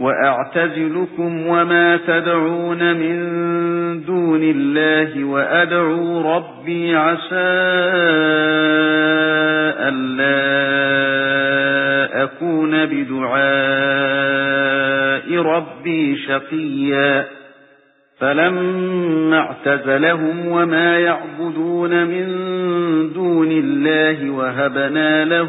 وأعتزلكم وما تدعون من دون الله وأدعو ربي عسى ألا أكون بدعاء ربي شقيا. فلما اعتزلهم وما يعبدون من دون الله وهبنا له